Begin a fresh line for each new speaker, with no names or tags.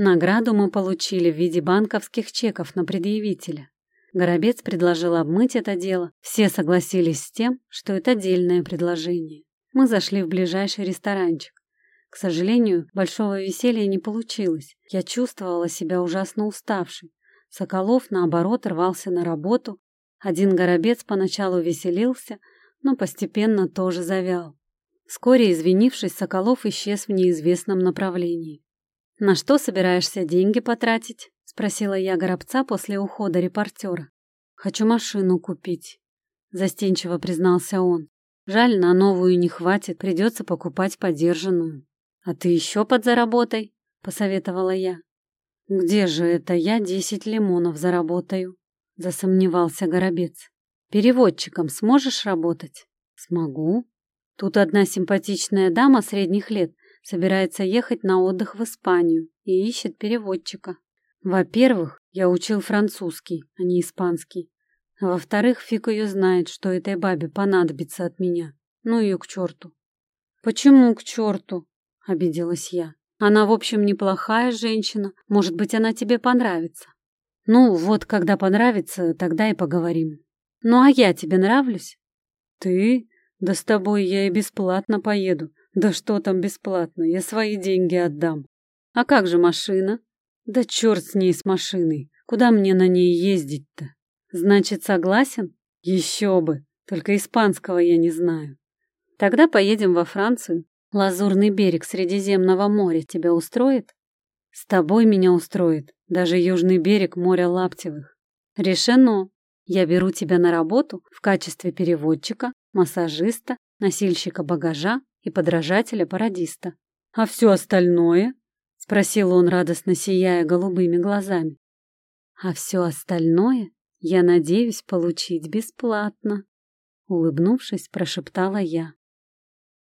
Награду мы получили в виде банковских чеков на предъявителя. Горобец предложил обмыть это дело. Все согласились с тем, что это дельное предложение. Мы зашли в ближайший ресторанчик. К сожалению, большого веселья не получилось. Я чувствовала себя ужасно уставшей. Соколов, наоборот, рвался на работу. Один горобец поначалу веселился, но постепенно тоже завял. Вскоре, извинившись, Соколов исчез в неизвестном направлении. «На что собираешься деньги потратить?» — спросила я горобца после ухода репортера. «Хочу машину купить», — застенчиво признался он. «Жаль, на новую не хватит, придется покупать подержанную». «А ты еще подзаработай», — посоветовала я. «Где же это я десять лимонов заработаю?» — засомневался Горобец. «Переводчиком сможешь работать?» «Смогу. Тут одна симпатичная дама средних лет собирается ехать на отдых в Испанию и ищет переводчика. Во-первых, я учил французский, а не испанский. Во-вторых, фиг ее знает, что этой бабе понадобится от меня. Ну ее к черту. «Почему к черту?» — обиделась я. «Она, в общем, неплохая женщина. Может быть, она тебе понравится». «Ну, вот когда понравится, тогда и поговорим». «Ну, а я тебе нравлюсь?» «Ты? Да с тобой я и бесплатно поеду. Да что там бесплатно, я свои деньги отдам. А как же машина? Да черт с ней, с машиной. Куда мне на ней ездить-то? Значит, согласен? Еще бы. Только испанского я не знаю. Тогда поедем во Францию. Лазурный берег Средиземного моря тебя устроит? С тобой меня устроит. Даже южный берег моря Лаптевых. Решено. Я беру тебя на работу в качестве переводчика, массажиста, носильщика багажа и подражателя-пародиста. А все остальное? — спросил он, радостно сияя голубыми глазами. «А все остальное я надеюсь получить бесплатно», — улыбнувшись, прошептала я.